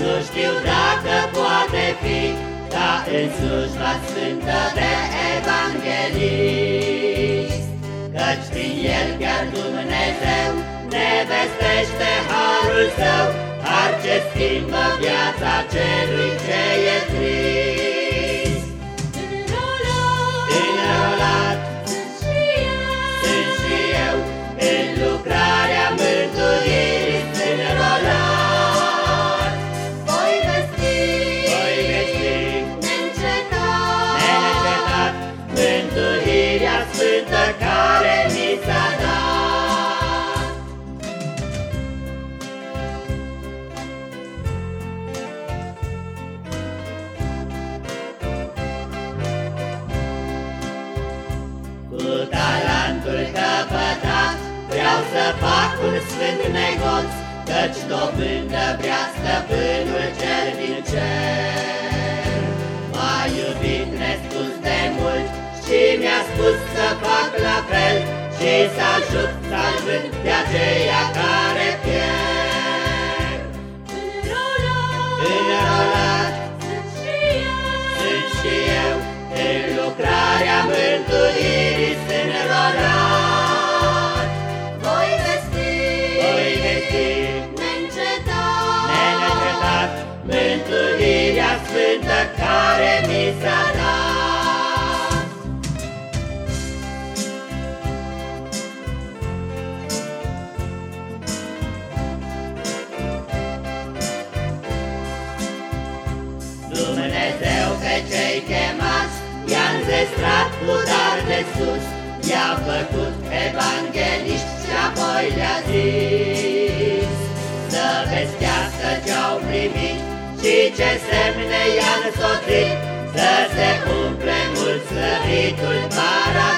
Nu știu dacă poate fi ca în slujba sfântă de evanghelist, Căci prin el chiar Dumnezeu ne vestește harul său, Har ce schimbă viața celui ce sfânt negoț Căci dobândă vrea stăpânul cel din cer. M-a iubit nespus de mult Și mi-a spus să fac la fel Și să ajut salvând pe aceia care pierd. Înrolat, Înrolat sunt și eu, sunt și eu În lucrarea mântuirii care mi s-a dat. Dumnezeu pe cei chemați I-a înzestrat cu dar de sus I-a făcut evangeliști și apoi le-a zis ce semne i-a însoțit Să se umple mult slăvitul paradis